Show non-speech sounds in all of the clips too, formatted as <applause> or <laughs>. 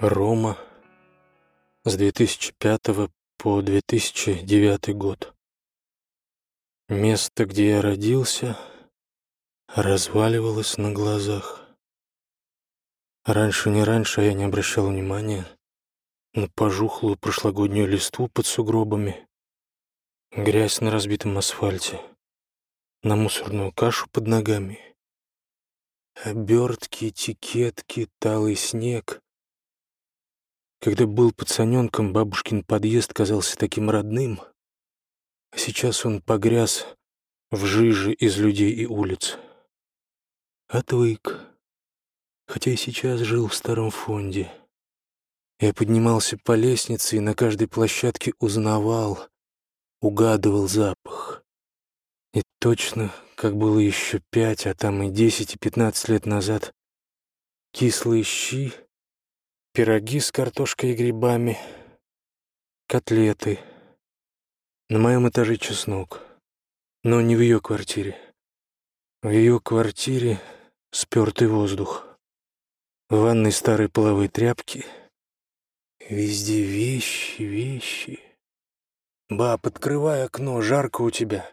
Рома с 2005 по 2009 год. Место, где я родился, разваливалось на глазах. Раньше не раньше я не обращал внимания на пожухлую прошлогоднюю листву под сугробами, грязь на разбитом асфальте, на мусорную кашу под ногами, обертки, этикетки, талый снег — когда был пацаненком, бабушкин подъезд казался таким родным, а сейчас он погряз в жиже из людей и улиц. Отвык, хотя и сейчас жил в старом фонде. Я поднимался по лестнице и на каждой площадке узнавал, угадывал запах. И точно, как было еще пять, а там и десять, и пятнадцать лет назад, кислые щи — пироги с картошкой и грибами, котлеты. На моем этаже чеснок, но не в ее квартире. В ее квартире спертый воздух. В ванной старые половые тряпки. Везде вещи, вещи. «Баб, открывай окно, жарко у тебя.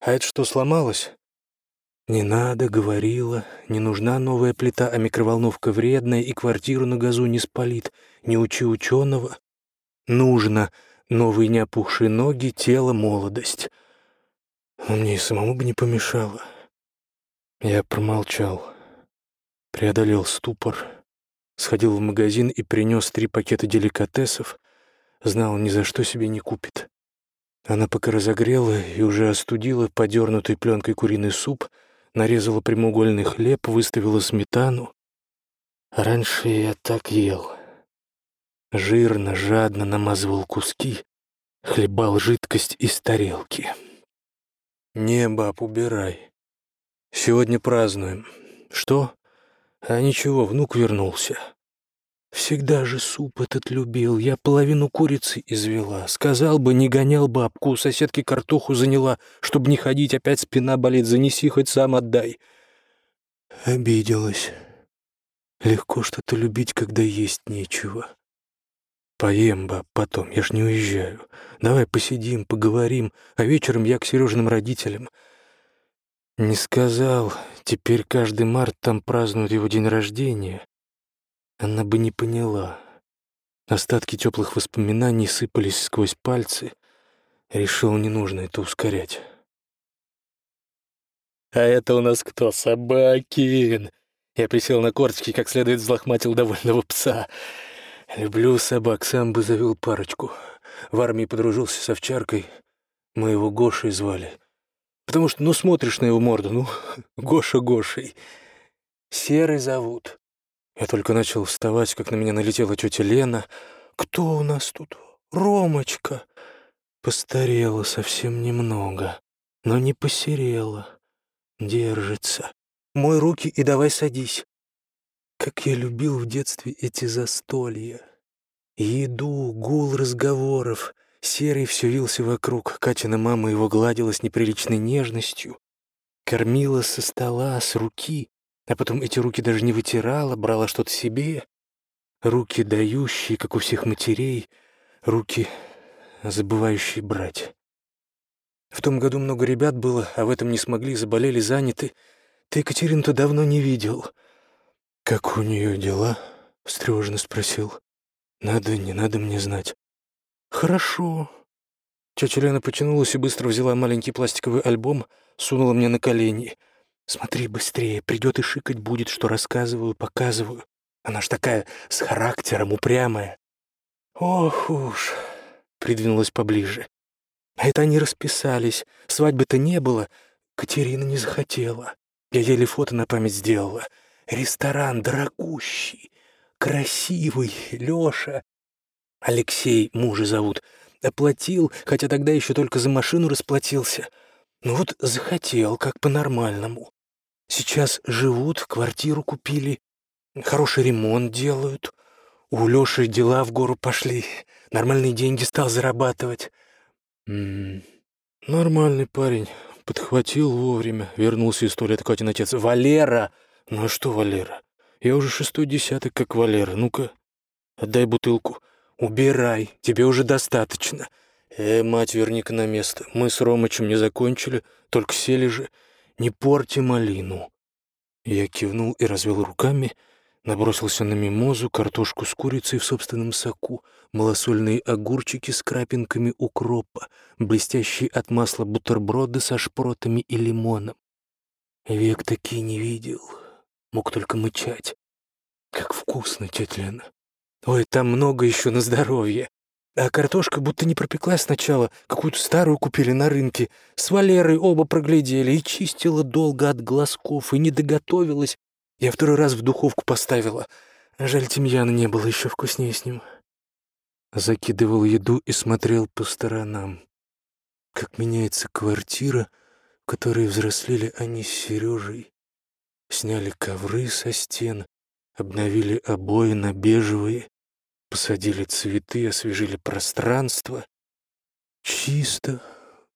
А это что, сломалось?» «Не надо», — говорила, — «не нужна новая плита, а микроволновка вредная и квартиру на газу не спалит. Не учи ученого. Нужно новые неопухшие ноги, тело, молодость». Мне и самому бы не помешало. Я промолчал, преодолел ступор, сходил в магазин и принес три пакета деликатесов, знал, ни за что себе не купит. Она пока разогрела и уже остудила подернутый пленкой куриный суп — нарезала прямоугольный хлеб, выставила сметану. Раньше я так ел. Жирно, жадно намазывал куски, хлебал жидкость из тарелки. «Не, баб, убирай. Сегодня празднуем. Что? А ничего, внук вернулся. Всегда же суп этот любил. Я половину курицы извела. Сказал бы, не гонял бабку, у соседки картоху заняла. Чтобы не ходить, опять спина болит. Занеси, хоть сам отдай. Обиделась. Легко что-то любить, когда есть нечего. Поем, баб, потом, я ж не уезжаю. Давай посидим, поговорим, а вечером я к Сережиным родителям. Не сказал, теперь каждый март там празднуют его день рождения. Она бы не поняла. Остатки теплых воспоминаний сыпались сквозь пальцы. Решил, не нужно это ускорять. «А это у нас кто? Собакин!» Я присел на корточки, как следует взлохматил довольного пса. «Люблю собак, сам бы завел парочку. В армии подружился с овчаркой. Мы его Гошей звали. Потому что, ну, смотришь на его морду, ну, <laughs> Гоша Гошей. Серый зовут. Я только начал вставать, как на меня налетела тетя Лена. «Кто у нас тут? Ромочка!» Постарела совсем немного, но не посерела. Держится. Мой руки и давай садись. Как я любил в детстве эти застолья. Еду, гул разговоров. Серый все вился вокруг. Катина мама его гладила с неприличной нежностью. Кормила со стола, с руки. А потом эти руки даже не вытирала, брала что-то себе. Руки дающие, как у всех матерей, руки забывающие брать. В том году много ребят было, а в этом не смогли, заболели, заняты. Ты Екатерину-то давно не видел. «Как у нее дела?» — встревоженно спросил. «Надо, не надо мне знать». «Хорошо». Тетя Лена потянулась и быстро взяла маленький пластиковый альбом, сунула мне на колени — Смотри быстрее, придет и шикать будет, что рассказываю, показываю. Она ж такая с характером, упрямая. Ох уж, придвинулась поближе. А это они расписались. Свадьбы-то не было. Катерина не захотела. Я еле фото на память сделала. Ресторан дорогущий, красивый, Лёша. Алексей мужа зовут. Оплатил, хотя тогда еще только за машину расплатился. Ну вот захотел, как по-нормальному. Сейчас живут, квартиру купили, хороший ремонт делают. У Лёши дела в гору пошли, нормальные деньги стал зарабатывать. М -м -м. Нормальный парень, подхватил вовремя, вернулся из туалета Катин отец. «Валера!» «Ну а что Валера? Я уже шестой десяток, как Валера, ну-ка». Отдай бутылку. Убирай, тебе уже достаточно. Э, мать, верни-ка на место. Мы с Ромычем не закончили, только сели же. Не порти малину. Я кивнул и развел руками, набросился на мимозу, картошку с курицей в собственном соку, малосольные огурчики с крапинками укропа, блестящие от масла бутерброды со шпротами и лимоном. Век такие не видел. Мог только мычать. Как вкусно, тетя Лена. Ой, там много еще на здоровье. А картошка будто не пропеклась сначала. Какую-то старую купили на рынке. С Валерой оба проглядели. И чистила долго от глазков, и не доготовилась. Я второй раз в духовку поставила. Жаль, тимьяна не было еще вкуснее с ним. Закидывал еду и смотрел по сторонам. Как меняется квартира, в которой взрослели они с Сережей. Сняли ковры со стен, обновили обои на бежевые, посадили цветы, освежили пространство. Чисто,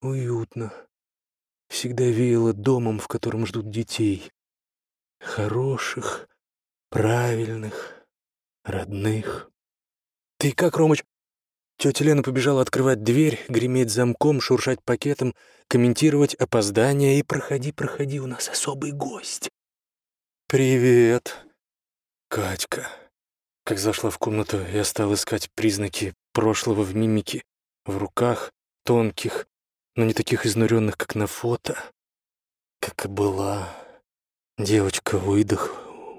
уютно. Всегда веяло домом, в котором ждут детей. Хороших, правильных, родных. «Ты как, Ромыч?» Тетя Лена побежала открывать дверь, греметь замком, шуршать пакетом, комментировать опоздание и «Проходи, проходи, у нас особый гость». «Привет, Катька». Как зашла в комнату, я стал искать признаки прошлого в мимике, в руках, тонких, но не таких изнуренных, как на фото. Как и была. Девочка, выдох,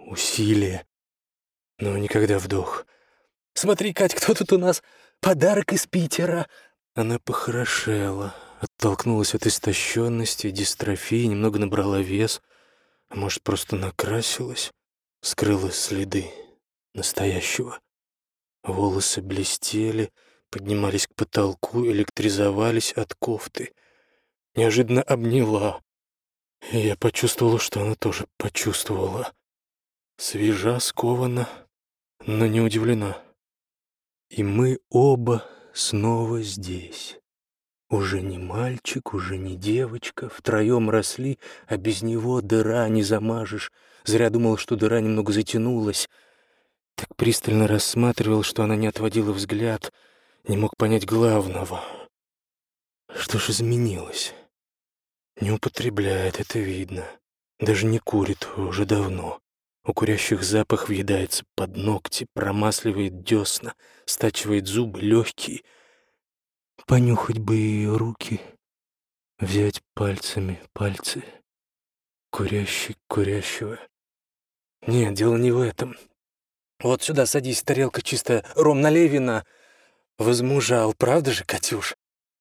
усилие, но никогда вдох. «Смотри, Кать, кто тут у нас? Подарок из Питера!» Она похорошела, оттолкнулась от истощенности, дистрофии, немного набрала вес, а может, просто накрасилась, скрыла следы настоящего. Волосы блестели, поднимались к потолку, электризовались от кофты. Неожиданно обняла. И я почувствовала, что она тоже почувствовала. Свежа, скована, но не удивлена. И мы оба снова здесь. Уже не мальчик, уже не девочка, втроем росли, а без него дыра не замажешь. Зря думал, что дыра немного затянулась — так пристально рассматривал, что она не отводила взгляд, не мог понять главного. Что ж изменилось? Не употребляет, это видно. Даже не курит уже давно. У курящих запах въедается под ногти, промасливает десна, стачивает зубы легкие. Понюхать бы ее руки, взять пальцами пальцы. Курящий курящего. Нет, дело не в этом. Вот сюда садись, тарелка чистая, ром налей вина. Возмужал, правда же, Катюш?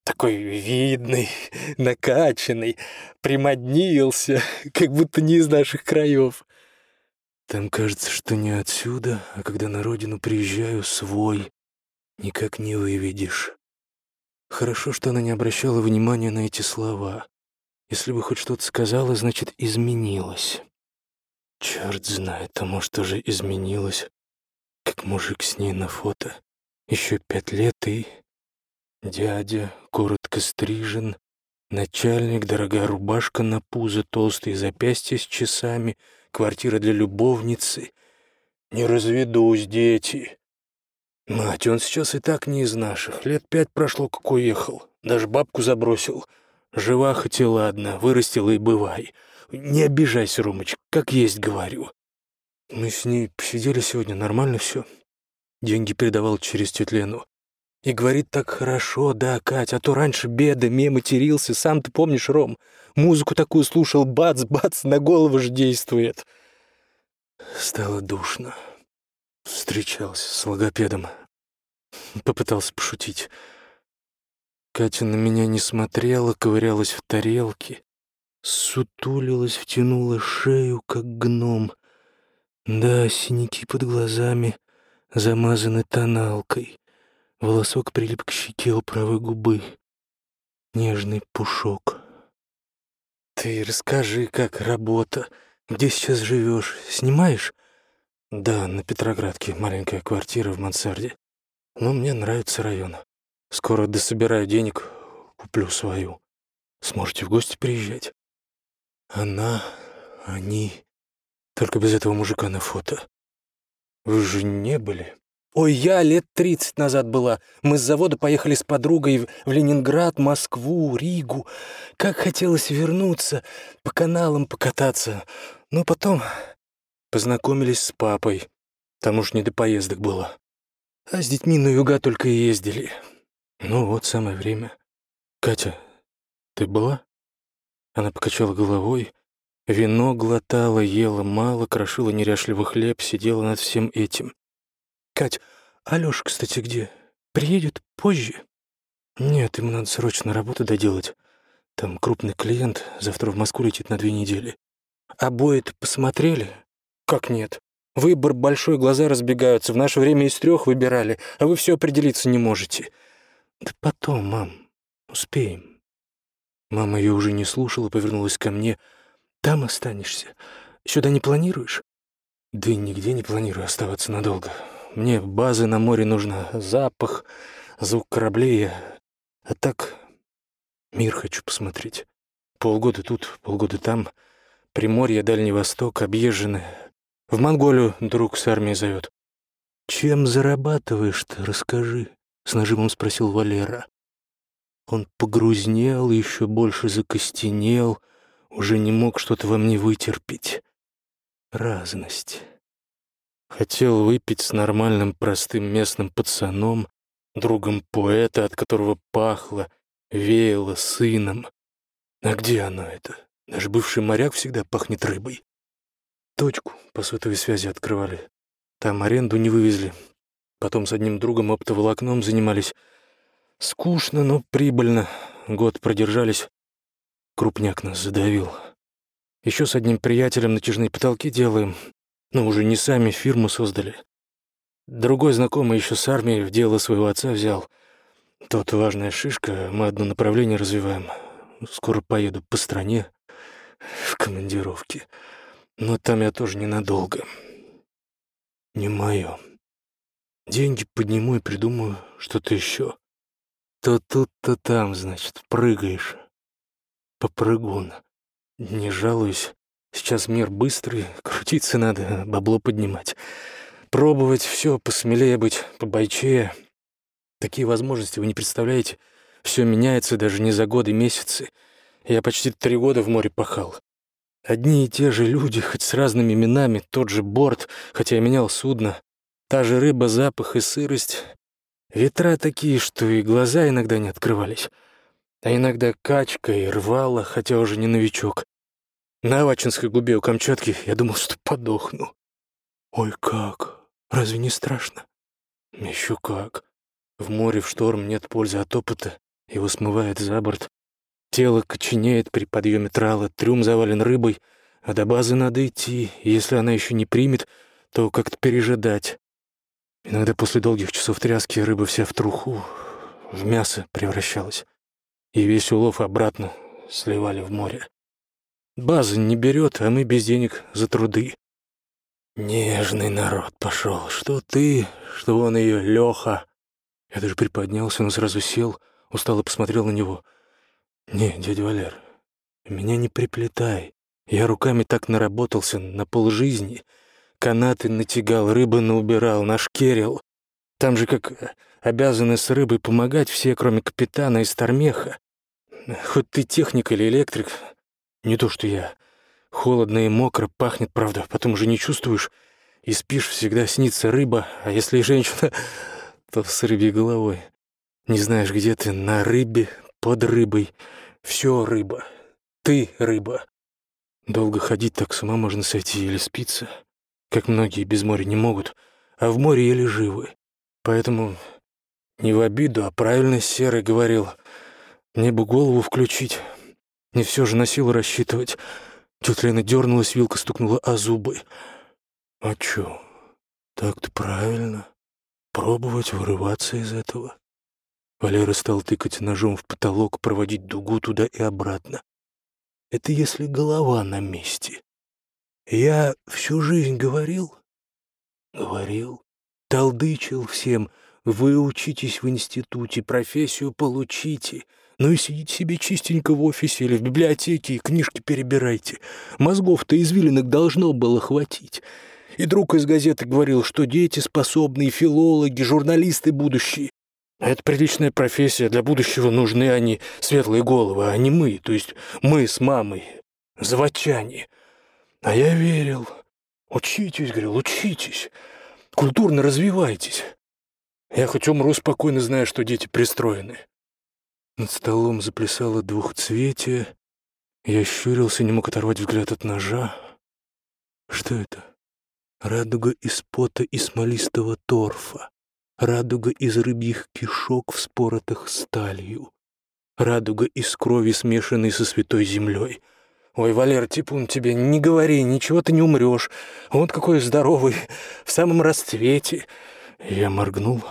Такой видный, <laughs> накачанный, примоднился, <laughs> как будто не из наших краев. Там кажется, что не отсюда, а когда на родину приезжаю, свой, никак не выведешь. Хорошо, что она не обращала внимания на эти слова. Если бы хоть что-то сказала, значит, изменилась. Черт знает, а может, уже изменилась как мужик с ней на фото. Еще пять лет и... Дядя, коротко стрижен, начальник, дорогая рубашка на пузо, толстые запястья с часами, квартира для любовницы. Не разведусь, дети. Мать, он сейчас и так не из наших. Лет пять прошло, как уехал. Даже бабку забросил. Жива хоть и ладно, вырастила и бывай. Не обижайся, Ромыч, как есть говорю. Мы с ней посидели сегодня, нормально все. Деньги передавал через тетю Лену. И говорит так хорошо, да, Кать, а то раньше беды, ме матерился, сам ты помнишь, Ром, музыку такую слушал, бац-бац, на голову же действует. Стало душно. Встречался с логопедом. Попытался пошутить. Катя на меня не смотрела, ковырялась в тарелке, сутулилась, втянула шею, как гном. Да, синяки под глазами замазаны тоналкой. Волосок прилип к щеке у правой губы. Нежный пушок. Ты расскажи, как работа. Где сейчас живешь? Снимаешь? Да, на Петроградке маленькая квартира в мансарде. Но мне нравится район. Скоро дособираю денег, куплю свою. Сможете в гости приезжать. Она, они, только без этого мужика на фото. Вы же не были? Ой, я лет тридцать назад была. Мы с завода поехали с подругой в Ленинград, Москву, Ригу. Как хотелось вернуться, по каналам покататься. Но потом познакомились с папой. Там уж не до поездок было. А с детьми на юга только и ездили. Ну вот, самое время. Катя, ты была? Она покачала головой. Вино глотала, ела мало, крошила неряшливый хлеб, сидела над всем этим. «Кать, Алёша, кстати, где? Приедет позже?» «Нет, ему надо срочно работу доделать. Там крупный клиент, завтра в Москву летит на две недели. Обои-то посмотрели?» «Как нет? Выбор большой, глаза разбегаются. В наше время из трех выбирали, а вы все определиться не можете». «Да потом, мам, успеем». Мама ее уже не слушала, повернулась ко мне. «Там останешься. Сюда не планируешь?» «Да и нигде не планирую оставаться надолго. Мне базы на море нужно, запах, звук кораблей. А так мир хочу посмотреть. Полгода тут, полгода там. Приморье, Дальний Восток, объезжены. В Монголию друг с армией зовет. «Чем зарабатываешь-то, расскажи», — с нажимом спросил Валера. Он погрузнел, еще больше закостенел, уже не мог что-то во мне вытерпеть. Разность. Хотел выпить с нормальным простым местным пацаном, другом поэта, от которого пахло, веяло сыном. А где оно это? Даже бывший моряк всегда пахнет рыбой. Точку по сотовой связи открывали. Там аренду не вывезли. Потом с одним другом оптоволокном занимались. Скучно, но прибыльно. Год продержались. Крупняк нас задавил. Еще с одним приятелем натяжные потолки делаем. Но уже не сами фирму создали. Другой знакомый еще с армией в дело своего отца взял. Тот важная шишка, мы одно направление развиваем. Скоро поеду по стране в командировке. Но там я тоже ненадолго. Не мое. Деньги подниму и придумаю что-то еще. То тут, то там, значит, прыгаешь. Попрыгун. Не жалуюсь. Сейчас мир быстрый, крутиться надо, бабло поднимать. Пробовать все, посмелее быть, побойчее. Такие возможности вы не представляете. Все меняется даже не за годы, месяцы. Я почти три года в море пахал. Одни и те же люди, хоть с разными именами, тот же борт, хотя я менял судно. Та же рыба, запах и сырость. Ветра такие, что и глаза иногда не открывались. А иногда качка и рвала, хотя уже не новичок. На Авачинской губе у Камчатки я думал, что подохну. Ой, как? Разве не страшно? Еще как. В море в шторм нет пользы от опыта. Его смывает за борт. Тело коченеет при подъеме трала, трюм завален рыбой, а до базы надо идти. если она еще не примет, то как-то пережидать. Иногда после долгих часов тряски рыба вся в труху, в мясо превращалась. И весь улов обратно сливали в море. База не берет, а мы без денег за труды. Нежный народ пошел. Что ты, что он ее, Леха. Я даже приподнялся, но сразу сел, устало посмотрел на него. Не, дядя Валер, меня не приплетай. Я руками так наработался на полжизни. Канаты натягал, рыбы наубирал, нашкерил. Там же как обязаны с рыбой помогать все, кроме капитана и стармеха. Хоть ты техник или электрик, не то что я. Холодно и мокро, пахнет, правда, потом уже не чувствуешь. И спишь, всегда снится рыба, а если и женщина, <laughs> то с рыбьей головой. Не знаешь, где ты, на рыбе, под рыбой. Все рыба. Ты рыба. Долго ходить так с ума можно сойти или спиться, как многие без моря не могут, а в море еле живы. Поэтому не в обиду, а правильно Серый говорил. Мне бы голову включить, не все же на силу рассчитывать. Тетя Лена дернулась, вилка стукнула о зубы. А чё? Так-то правильно. Пробовать вырываться из этого. Валера стал тыкать ножом в потолок, проводить дугу туда и обратно. Это если голова на месте. Я всю жизнь говорил? Говорил. Толдычил всем. Вы учитесь в институте, профессию получите. Ну и сидите себе чистенько в офисе или в библиотеке и книжки перебирайте. Мозгов-то извилинок должно было хватить. И друг из газеты говорил, что дети способные, филологи, журналисты будущие. Это приличная профессия, для будущего нужны они, светлые головы, а не мы, то есть мы с мамой, заводчане. А я верил. Учитесь, говорил, учитесь. Культурно развивайтесь. Я хоть умру спокойно, зная, что дети пристроены. Над столом заплясало двухцветие. Я щурился, не мог оторвать взгляд от ножа. Что это? Радуга из пота и смолистого торфа. Радуга из рыбьих кишок, вспоротых сталью. Радуга из крови, смешанной со святой землей. Ой, Валер, типун тебе, не говори, ничего ты не умрешь. Вот какой здоровый, в самом расцвете. Я моргнул.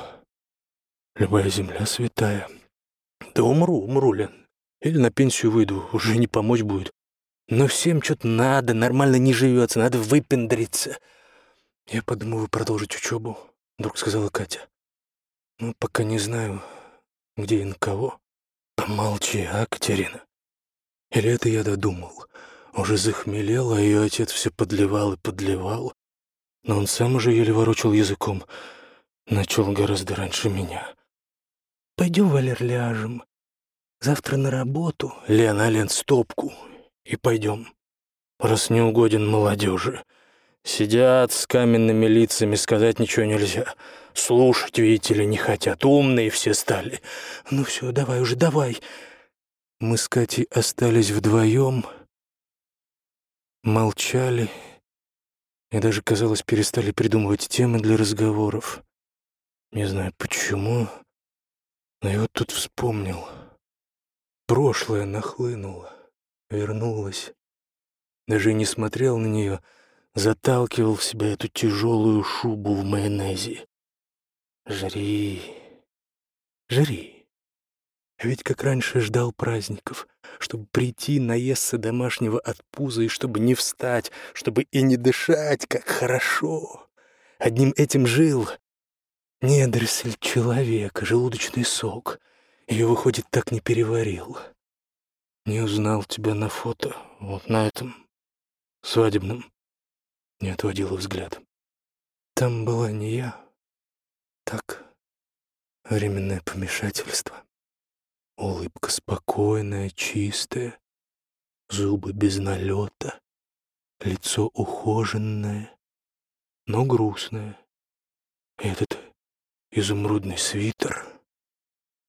Любая земля святая. Да умру, умру, Лен. Или на пенсию выйду, уже не помочь будет. Но всем что-то надо, нормально не живется, надо выпендриться. Я подумываю продолжить учебу, вдруг сказала Катя. Ну, пока не знаю, где и на кого. Помолчи, а, Катерина? Или это я додумал? Уже захмелел, а ее отец все подливал и подливал. Но он сам уже еле ворочал языком. Начал гораздо раньше меня. Пойдем, Валер, ляжем. Завтра на работу. Лена, Лен, стопку. И пойдем. Раз не угоден молодежи. Сидят с каменными лицами, сказать ничего нельзя. Слушать, видите ли, не хотят. Умные все стали. Ну все, давай уже, давай. Мы с Катей остались вдвоем, молчали и даже, казалось, перестали придумывать темы для разговоров. Не знаю почему, но я вот тут вспомнил. Прошлое нахлынуло, вернулось. Даже не смотрел на нее, заталкивал в себя эту тяжелую шубу в майонезе. Жри, жри. Ведь как раньше ждал праздников, чтобы прийти, наесться домашнего от пуза и чтобы не встать, чтобы и не дышать, как хорошо. Одним этим жил недоросль человека, желудочный сок. Ее, выходит, так не переварил. Не узнал тебя на фото, вот на этом, свадебном. Не отводила взгляд. Там была не я. Так, временное помешательство. Улыбка спокойная, чистая, зубы без налета, лицо ухоженное, но грустное. Этот изумрудный свитер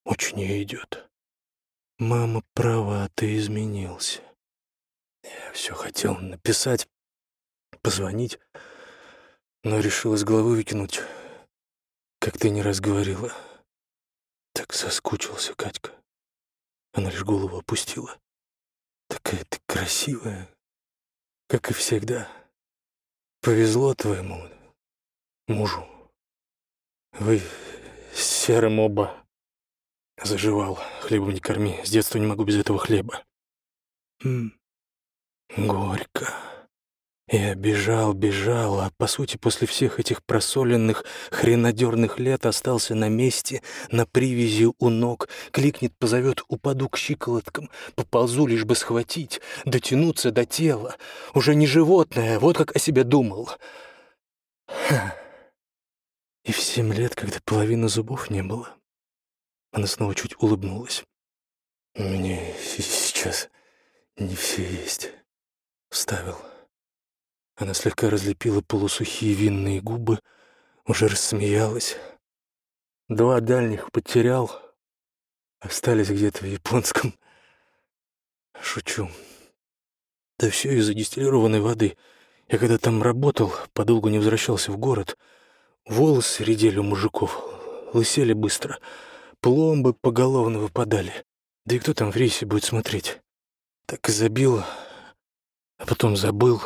очень ей идет. Мама права, ты изменился. Я все хотел написать, позвонить, но решил из головы выкинуть, как ты не раз говорила. Так соскучился, Катька. Она лишь голову опустила. Такая ты красивая, как и всегда. Повезло твоему мужу. Вы серым оба. Заживал. Хлебом не корми. С детства не могу без этого хлеба. М горько. Я бежал, бежал, а по сути после всех этих просоленных, хренодерных лет остался на месте, на привязи у ног. Кликнет, позовет, упаду к щиколоткам, поползу, лишь бы схватить, дотянуться до тела. Уже не животное, вот как о себе думал. Ха. И в семь лет, когда половины зубов не было, она снова чуть улыбнулась. «У меня сейчас не все есть», — вставил. Она слегка разлепила полусухие винные губы, уже рассмеялась. Два дальних потерял, остались где-то в японском. Шучу. Да все из-за дистиллированной воды. Я когда там работал, подолгу не возвращался в город. Волосы редели у мужиков, лысели быстро. Пломбы поголовно выпадали. Да и кто там в рейсе будет смотреть? Так и забил, а потом забыл.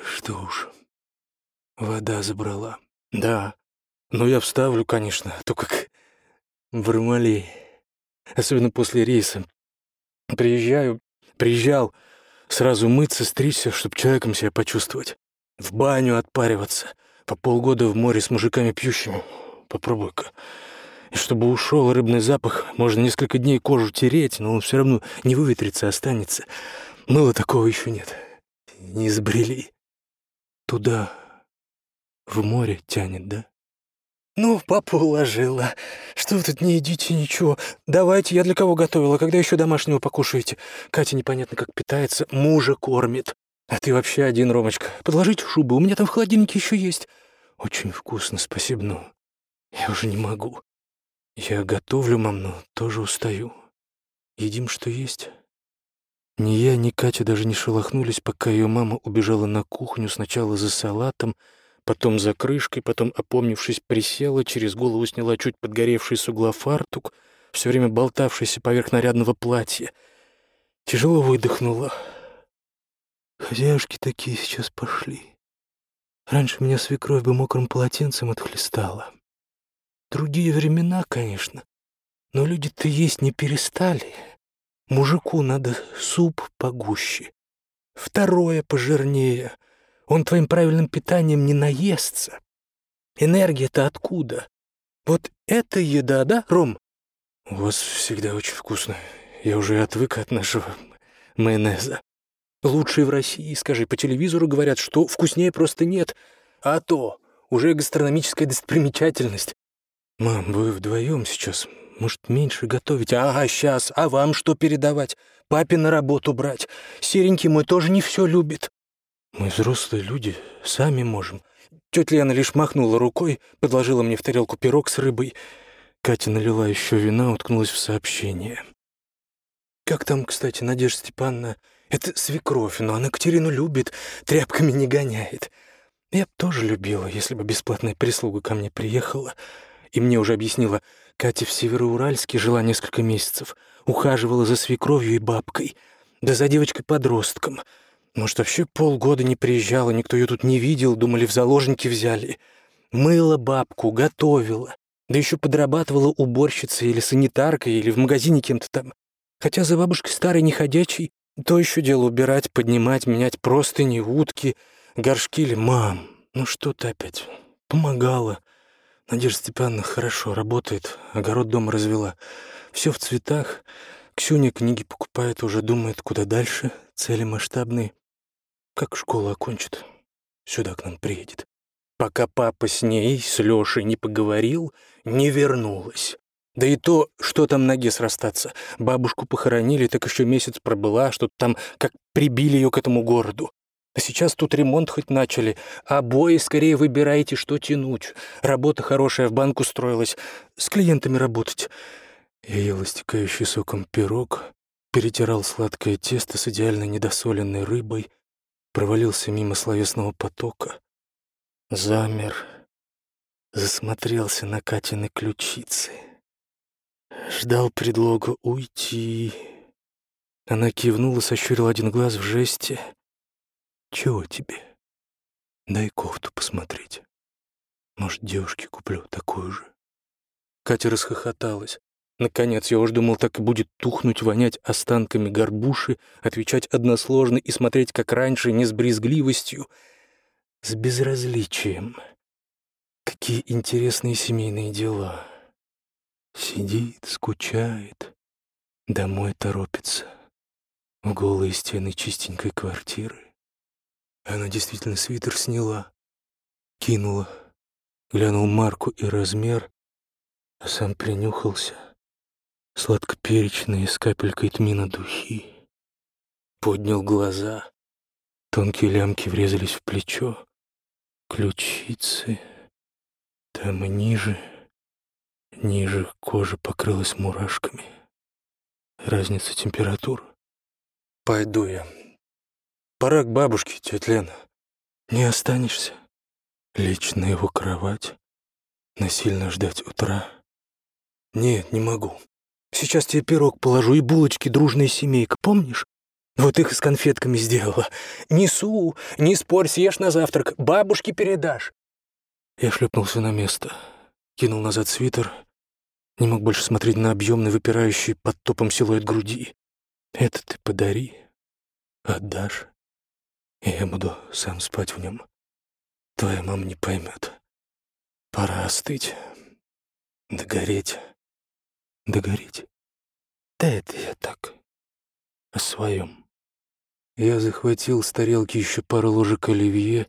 Что уж, вода забрала. Да, но я вставлю, конечно, то как Ромали. Особенно после рейса. Приезжаю, приезжал, сразу мыться, стричься, чтобы человеком себя почувствовать. В баню отпариваться. По полгода в море с мужиками пьющими. Попробуй-ка. И чтобы ушел рыбный запах, можно несколько дней кожу тереть, но он все равно не выветрится, останется. Мыла такого еще нет. Не изобрели. Туда в море тянет, да? «Ну, папа уложила. Что вы тут не едите ничего? Давайте, я для кого готовила, когда еще домашнего покушаете? Катя непонятно как питается, мужа кормит. А ты вообще один, Ромочка. Подложите шубу, у меня там в холодильнике еще есть». «Очень вкусно, спасибо, но я уже не могу. Я готовлю, мам, но тоже устаю. Едим, что есть». Ни я, ни Катя даже не шелохнулись, пока ее мама убежала на кухню сначала за салатом, потом за крышкой, потом, опомнившись, присела, через голову сняла чуть подгоревший с угла фартук, все время болтавшийся поверх нарядного платья. Тяжело выдохнула. Хозяюшки такие сейчас пошли. Раньше меня свекровь бы мокрым полотенцем отхлестала. Другие времена, конечно, но люди-то есть не перестали. Мужику надо суп погуще, второе пожирнее — он твоим правильным питанием не наестся. Энергия-то откуда? Вот это еда, да, Ром? У вас всегда очень вкусно. Я уже отвык от нашего майонеза. Лучший в России, скажи, по телевизору говорят, что вкуснее просто нет. А то, уже гастрономическая достопримечательность. Мам, вы вдвоем сейчас, может, меньше готовите? Ага, сейчас. А вам что передавать? Папе на работу брать. Серенький мой тоже не все любит. Мы взрослые люди, сами можем. Тетя Лена лишь махнула рукой, подложила мне в тарелку пирог с рыбой. Катя налила еще вина, уткнулась в сообщение. «Как там, кстати, Надежда Степановна? Это свекровь, но она Катерину любит, тряпками не гоняет. Я б тоже любила, если бы бесплатная прислуга ко мне приехала. И мне уже объяснила, Катя в Североуральске жила несколько месяцев, ухаживала за свекровью и бабкой, да за девочкой-подростком». Может, вообще полгода не приезжала, никто ее тут не видел, думали, в заложники взяли. Мыла бабку, готовила. Да еще подрабатывала уборщицей или санитаркой, или в магазине кем-то там. Хотя за бабушкой старой неходячей, то еще дело убирать, поднимать, менять простыни, утки, горшки или «Мам, ну что ты опять?» Помогала. Надежда Степановна хорошо работает, огород дома развела. Все в цветах. Ксюня книги покупает, уже думает, куда дальше, цели масштабные. Как школу окончит, сюда к нам приедет. Пока папа с ней, с Лешей не поговорил, не вернулась. Да и то, что там ноге срастаться. Бабушку похоронили, так еще месяц пробыла, что там как прибили ее к этому городу. А сейчас тут ремонт хоть начали. Обои скорее выбирайте, что тянуть. Работа хорошая, в банку строилась. С клиентами работать. Я ел истекающий соком пирог, перетирал сладкое тесто с идеально недосоленной рыбой, провалился мимо словесного потока, замер, засмотрелся на Катины ключицы. Ждал предлога уйти. Она кивнула, сощурила один глаз в жесте. «Чего тебе? Дай кофту посмотреть. Может, девушке куплю такую же?» Катя расхохоталась. Наконец, я уж думал, так и будет тухнуть, вонять останками горбуши, отвечать односложно и смотреть, как раньше, не с брезгливостью, с безразличием. Какие интересные семейные дела. Сидит, скучает, домой торопится, в голые стены чистенькой квартиры. Она действительно свитер сняла, кинула, глянул марку и размер, а сам принюхался — сладкоперечные с капелькой тмина духи. Поднял глаза. Тонкие лямки врезались в плечо. Ключицы. Там ниже. Ниже кожа покрылась мурашками. Разница температур. Пойду я. Пора к бабушке, тетя Лена. Не останешься? Лечь на его кровать? Насильно ждать утра? Нет, не могу. Сейчас тебе пирог положу и булочки дружная семейка, помнишь? Вот их с конфетками сделала. Несу, не спорь, съешь на завтрак, бабушке передашь. Я шлепнулся на место, кинул назад свитер, не мог больше смотреть на объемный, выпирающий под топом силуэт груди. Это ты подари, отдашь, и я буду сам спать в нем. Твоя мама не поймет. Пора остыть, догореть догореть. Да это я так, о своем. Я захватил с тарелки еще пару ложек оливье,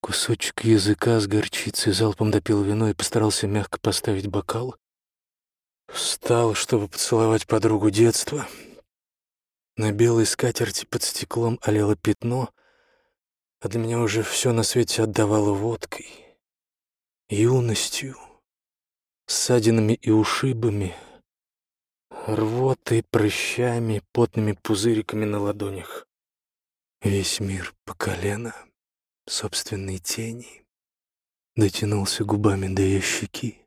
Кусочек языка с горчицей залпом допил вино и постарался мягко поставить бокал. Встал, чтобы поцеловать подругу детства. На белой скатерти под стеклом олело пятно, а для меня уже все на свете отдавало водкой, юностью, ссадинами и ушибами, рвотой, прыщами, потными пузыриками на ладонях. Весь мир по колено, собственной тени. Дотянулся губами до ее щеки.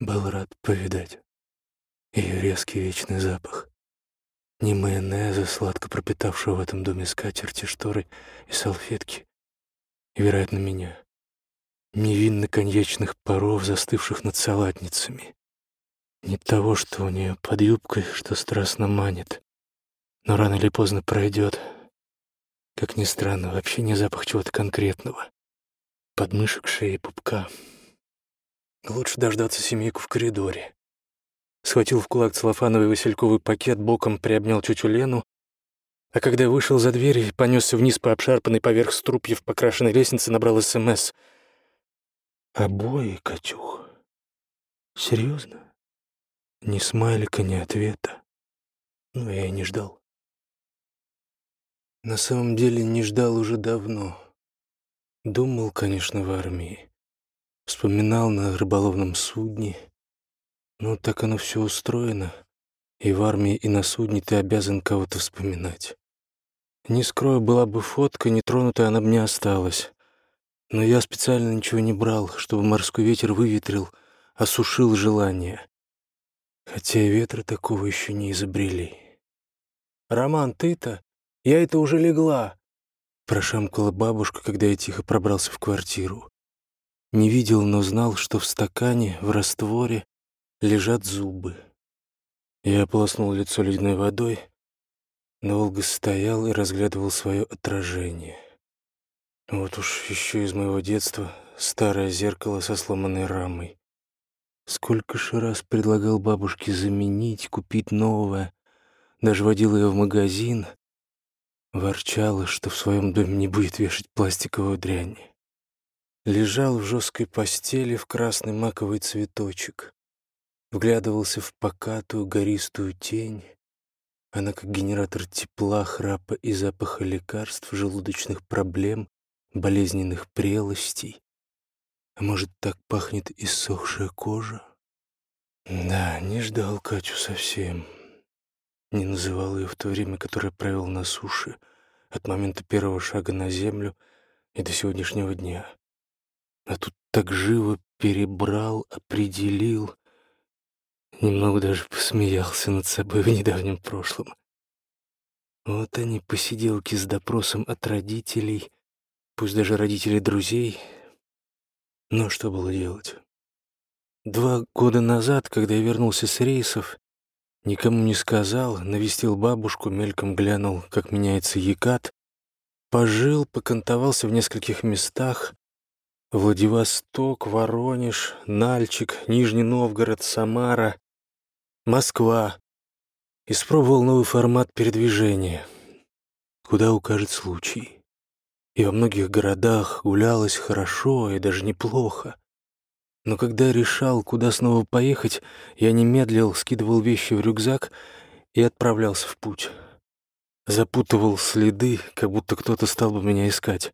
Был рад повидать ее резкий вечный запах. Ни майонеза, сладко пропитавшего в этом доме скатерти, шторы и салфетки, и, вероятно, меня. Невинно-коньячных паров, застывших над салатницами. Не того, что у нее под юбкой, что страстно манит, но рано или поздно пройдет. Как ни странно, вообще не запах чего-то конкретного. Подмышек, шеи, пупка. Лучше дождаться семейку в коридоре. Схватил в кулак целлофановый васильковый пакет, боком приобнял тетю Лену, а когда вышел за дверь и понесся вниз по обшарпанной поверх струпьев покрашенной лестнице, набрал СМС. «Обои, Катюх? Серьезно?» Ни смайлика, ни ответа. Но я и не ждал. На самом деле не ждал уже давно. Думал, конечно, в армии. Вспоминал на рыболовном судне. Но так оно все устроено. И в армии, и на судне ты обязан кого-то вспоминать. Не скрою, была бы фотка, нетронутая она бы не осталась. Но я специально ничего не брал, чтобы морской ветер выветрил, осушил желание. Хотя и ветра такого еще не изобрели. «Роман, ты-то? Я это уже легла!» Прошамкала бабушка, когда я тихо пробрался в квартиру. Не видел, но знал, что в стакане, в растворе, лежат зубы. Я ополоснул лицо ледяной водой, долго стоял и разглядывал свое отражение. Вот уж еще из моего детства старое зеркало со сломанной рамой. Сколько же раз предлагал бабушке заменить, купить новое. Даже водил ее в магазин. Ворчала, что в своем доме не будет вешать пластиковую дрянь. Лежал в жесткой постели в красный маковый цветочек. Вглядывался в покатую гористую тень. Она как генератор тепла, храпа и запаха лекарств, желудочных проблем, болезненных прелостей. А может, так пахнет иссохшая кожа? Да, не ждал Катю совсем. Не называл ее в то время, которое провел на суше, от момента первого шага на землю и до сегодняшнего дня. А тут так живо перебрал, определил, немного даже посмеялся над собой в недавнем прошлом. Вот они, посиделки с допросом от родителей, пусть даже родителей друзей, но что было делать? Два года назад, когда я вернулся с рейсов, никому не сказал, навестил бабушку, мельком глянул, как меняется Якат, пожил, покантовался в нескольких местах, Владивосток, Воронеж, Нальчик, Нижний Новгород, Самара, Москва. Испробовал новый формат передвижения, куда укажет случай и во многих городах гулялось хорошо и даже неплохо. Но когда решал, куда снова поехать, я не медлил, скидывал вещи в рюкзак и отправлялся в путь. Запутывал следы, как будто кто-то стал бы меня искать.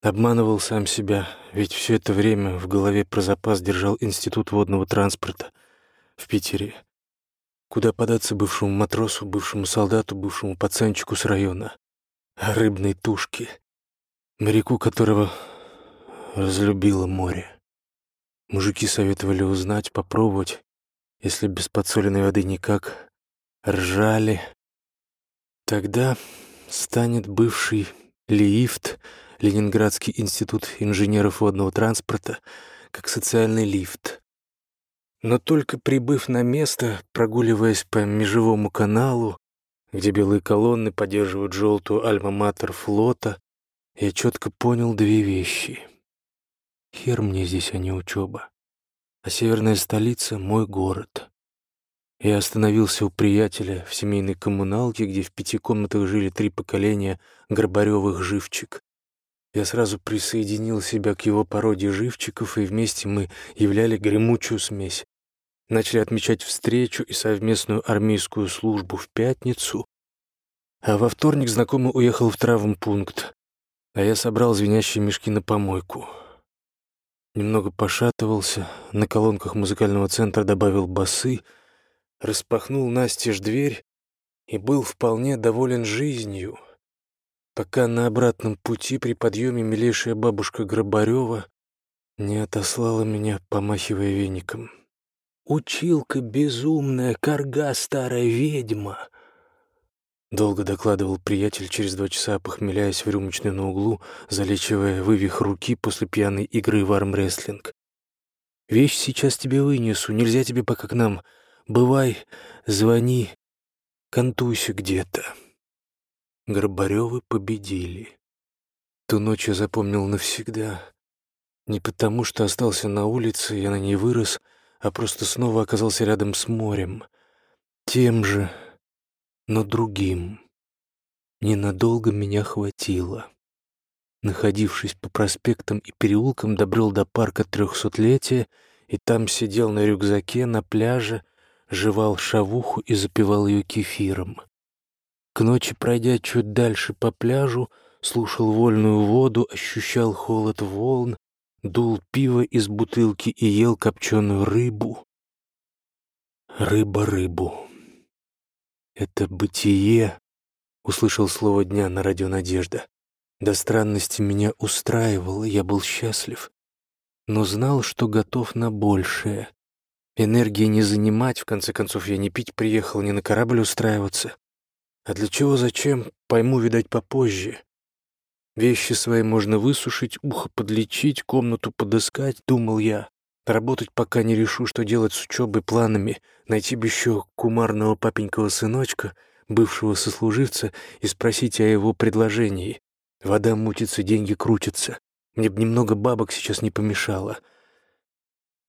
Обманывал сам себя, ведь все это время в голове про запас держал Институт водного транспорта в Питере. Куда податься бывшему матросу, бывшему солдату, бывшему пацанчику с района? Рыбной тушки — моряку которого разлюбило море. Мужики советовали узнать, попробовать, если без подсоленной воды никак, ржали. Тогда станет бывший ЛИИФТ, Ленинградский институт инженеров водного транспорта, как социальный лифт. Но только прибыв на место, прогуливаясь по межевому каналу, где белые колонны поддерживают желтую альма-матер флота, я четко понял две вещи. Хер мне здесь, а не учеба. А северная столица — мой город. Я остановился у приятеля в семейной коммуналке, где в пяти комнатах жили три поколения Горбаревых живчик. Я сразу присоединил себя к его породе живчиков, и вместе мы являли гремучую смесь. Начали отмечать встречу и совместную армейскую службу в пятницу, а во вторник знакомый уехал в травмпункт, а я собрал звенящие мешки на помойку. Немного пошатывался, на колонках музыкального центра добавил басы, распахнул настежь дверь и был вполне доволен жизнью — пока на обратном пути при подъеме милейшая бабушка Грабарева не отослала меня, помахивая веником. «Училка безумная, корга старая ведьма!» Долго докладывал приятель, через два часа похмеляясь в рюмочной на углу, залечивая вывих руки после пьяной игры в армрестлинг. «Вещь сейчас тебе вынесу, нельзя тебе пока к нам. Бывай, звони, контуйся где-то». Горбаревы победили. Ту ночь я запомнил навсегда. Не потому, что остался на улице, я на ней вырос, а просто снова оказался рядом с морем. Тем же, но другим. Ненадолго меня хватило. Находившись по проспектам и переулкам, добрел до парка трехсотлетия и там сидел на рюкзаке на пляже, жевал шавуху и запивал ее кефиром. К ночи, пройдя чуть дальше по пляжу, слушал вольную воду, ощущал холод волн, дул пиво из бутылки и ел копченую рыбу. Рыба рыбу. Это бытие, услышал слово дня на радио «Надежда». До странности меня устраивало, я был счастлив, но знал, что готов на большее. Энергии не занимать, в конце концов, я не пить приехал, не на корабль устраиваться. А для чего, зачем, пойму, видать, попозже. Вещи свои можно высушить, ухо подлечить, комнату подыскать, думал я. Работать пока не решу, что делать с учебой, планами. Найти бы еще кумарного папенького сыночка, бывшего сослуживца, и спросить о его предложении. Вода мутится, деньги крутятся. Мне бы немного бабок сейчас не помешало.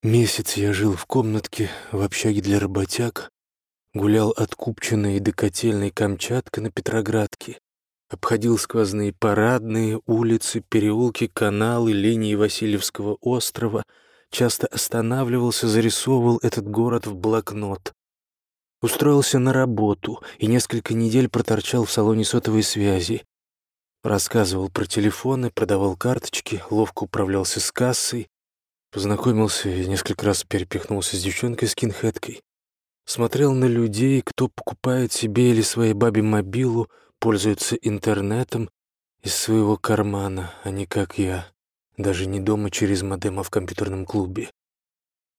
Месяц я жил в комнатке в общаге для работяг, гулял от Купчиной до Котельной Камчатка на Петроградке, обходил сквозные парадные, улицы, переулки, каналы, линии Васильевского острова, часто останавливался, зарисовывал этот город в блокнот. Устроился на работу и несколько недель проторчал в салоне сотовой связи. Рассказывал про телефоны, продавал карточки, ловко управлялся с кассой, познакомился и несколько раз перепихнулся с девчонкой-скинхедкой. Смотрел на людей, кто покупает себе или своей бабе мобилу, пользуется интернетом из своего кармана, а не как я, даже не дома через модем, а в компьютерном клубе.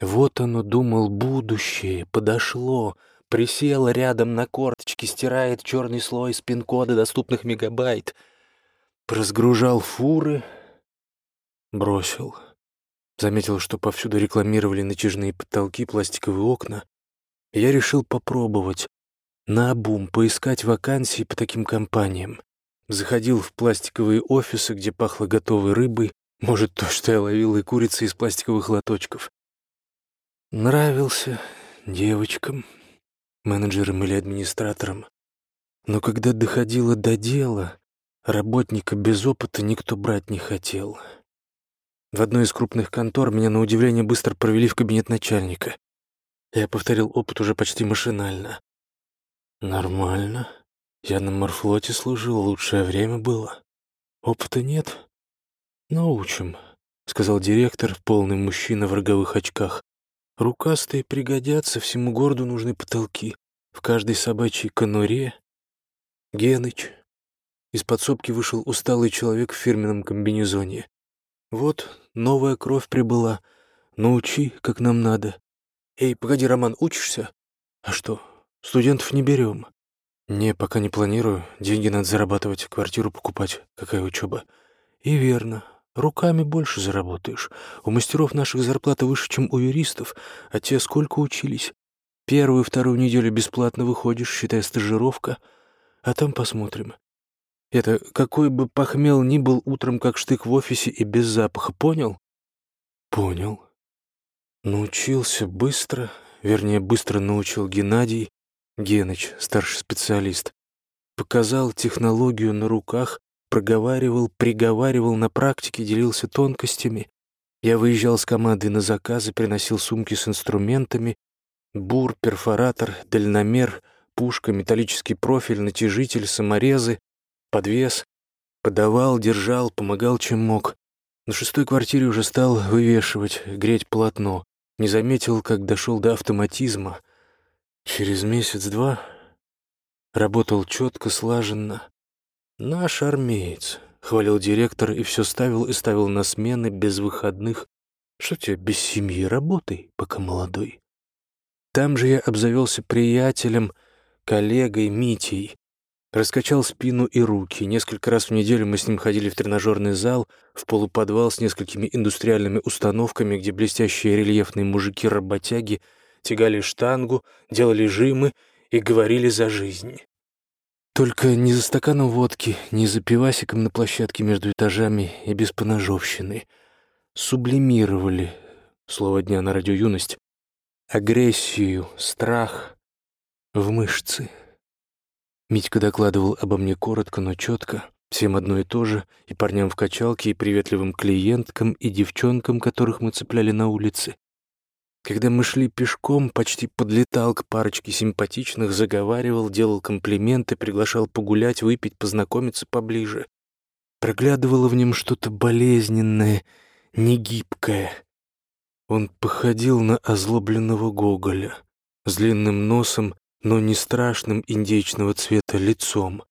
Вот оно, думал, будущее, подошло, присел рядом на корточки, стирает черный слой с пин-кода доступных мегабайт, разгружал фуры, бросил. Заметил, что повсюду рекламировали натяжные потолки, пластиковые окна, я решил попробовать. На обум поискать вакансии по таким компаниям. Заходил в пластиковые офисы, где пахло готовой рыбой, может, то, что я ловил и курицы из пластиковых лоточков. Нравился девочкам, менеджерам или администраторам. Но когда доходило до дела, работника без опыта никто брать не хотел. В одной из крупных контор меня на удивление быстро провели в кабинет начальника. Я повторил опыт уже почти машинально. Нормально. Я на морфлоте служил, лучшее время было. Опыта нет? Научим, сказал директор, полный мужчина в роговых очках. Рукастые пригодятся, всему городу нужны потолки. В каждой собачьей конуре. Геныч. Из подсобки вышел усталый человек в фирменном комбинезоне. Вот, новая кровь прибыла. Научи, как нам надо. «Эй, погоди, Роман, учишься?» «А что, студентов не берем?» «Не, пока не планирую. Деньги надо зарабатывать, квартиру покупать. Какая учеба?» «И верно. Руками больше заработаешь. У мастеров наших зарплата выше, чем у юристов. А те сколько учились? Первую, вторую неделю бесплатно выходишь, считая стажировка. А там посмотрим. Это какой бы похмел ни был утром, как штык в офисе и без запаха, понял?» «Понял», Научился быстро, вернее, быстро научил Геннадий, Геныч, старший специалист. Показал технологию на руках, проговаривал, приговаривал на практике, делился тонкостями. Я выезжал с командой на заказы, приносил сумки с инструментами, бур, перфоратор, дальномер, пушка, металлический профиль, натяжитель, саморезы, подвес. Подавал, держал, помогал, чем мог. На шестой квартире уже стал вывешивать, греть полотно. Не заметил, как дошел до автоматизма. Через месяц-два работал четко, слаженно. Наш армеец, хвалил директор и все ставил и ставил на смены без выходных. Что тебе без семьи работай, пока молодой. Там же я обзавелся приятелем, коллегой Митей. Раскачал спину и руки. Несколько раз в неделю мы с ним ходили в тренажерный зал, в полуподвал с несколькими индустриальными установками, где блестящие рельефные мужики-работяги тягали штангу, делали жимы и говорили за жизнь. Только не за стаканом водки, не за пивасиком на площадке между этажами и без поножовщины. Сублимировали, слово дня на радио «Юность», агрессию, страх в мышцы. Митька докладывал обо мне коротко, но четко, всем одно и то же, и парням в качалке, и приветливым клиенткам, и девчонкам, которых мы цепляли на улице. Когда мы шли пешком, почти подлетал к парочке симпатичных, заговаривал, делал комплименты, приглашал погулять, выпить, познакомиться поближе. Проглядывало в нем что-то болезненное, негибкое. Он походил на озлобленного Гоголя, с длинным носом, но не страшным индейчного цвета лицом.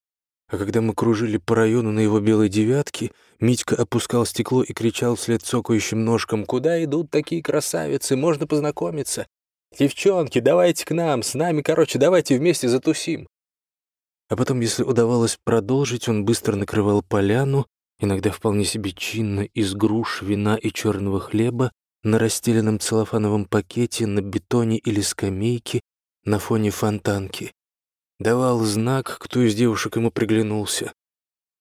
А когда мы кружили по району на его белой девятке, Митька опускал стекло и кричал вслед цокающим ножкам, «Куда идут такие красавицы? Можно познакомиться? Девчонки, давайте к нам, с нами, короче, давайте вместе затусим». А потом, если удавалось продолжить, он быстро накрывал поляну, иногда вполне себе чинно, из груш, вина и черного хлеба, на расстеленном целлофановом пакете, на бетоне или скамейке, на фоне фонтанки давал знак, кто из девушек ему приглянулся.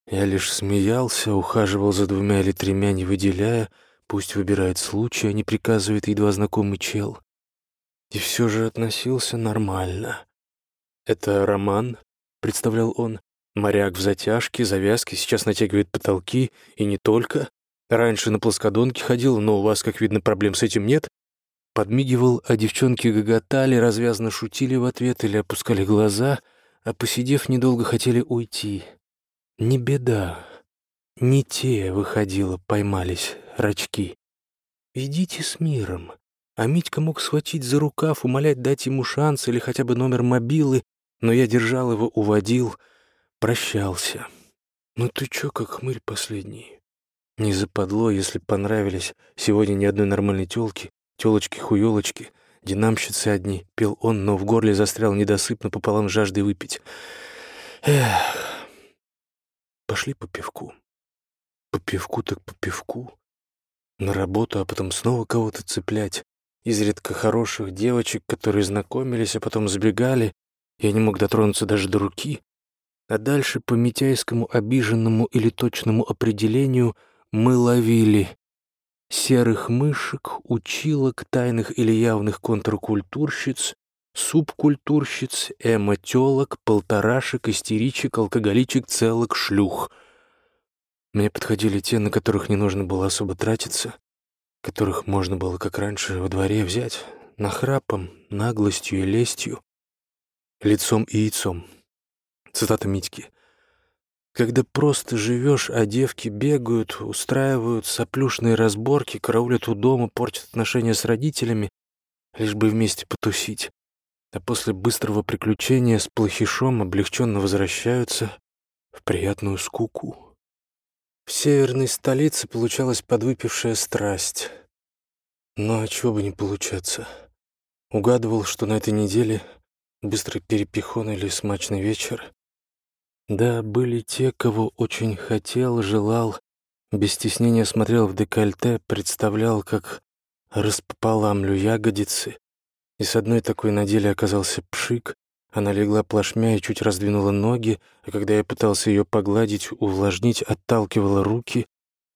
Я лишь смеялся, ухаживал за двумя или тремя, не выделяя, пусть выбирает случай, а не приказывает едва знакомый чел. И все же относился нормально. «Это роман», — представлял он. «Моряк в затяжке, завязке, сейчас натягивает потолки, и не только. Раньше на плоскодонке ходил, но у вас, как видно, проблем с этим нет. Подмигивал, а девчонки гоготали, развязно шутили в ответ или опускали глаза, а, посидев, недолго хотели уйти. Не беда. Не те, выходило, поймались, рачки. «Идите с миром». А Митька мог схватить за рукав, умолять дать ему шанс или хотя бы номер мобилы, но я держал его, уводил, прощался. «Ну ты чё, как хмырь последний?» Не западло, если понравились сегодня ни одной нормальной тёлки, Тёлочки-хуёлочки, динамщицы одни, пел он, но в горле застрял недосып пополам жажды выпить. Эх, пошли по пивку. По пивку так по пивку. На работу, а потом снова кого-то цеплять. Изредка хороших девочек, которые знакомились, а потом сбегали. Я не мог дотронуться даже до руки. А дальше по митяйскому обиженному или точному определению мы ловили серых мышек, училок, тайных или явных контркультурщиц, субкультурщиц, эмотелок, полторашек, истеричек, алкоголичек, целок, шлюх. Мне подходили те, на которых не нужно было особо тратиться, которых можно было, как раньше, во дворе взять, нахрапом, наглостью и лестью, лицом и яйцом. Цитата Митьки. Когда просто живешь, а девки бегают, устраивают соплюшные разборки, караулят у дома, портят отношения с родителями, лишь бы вместе потусить. А после быстрого приключения с плохишом облегченно возвращаются в приятную скуку. В северной столице получалась подвыпившая страсть. Но а чего бы не получаться. Угадывал, что на этой неделе быстрый перепихон или смачный вечер. Да, были те, кого очень хотел, желал, без стеснения смотрел в декольте, представлял, как распополамлю ягодицы. И с одной такой на деле оказался пшик, она легла плашмя и чуть раздвинула ноги, а когда я пытался ее погладить, увлажнить, отталкивала руки.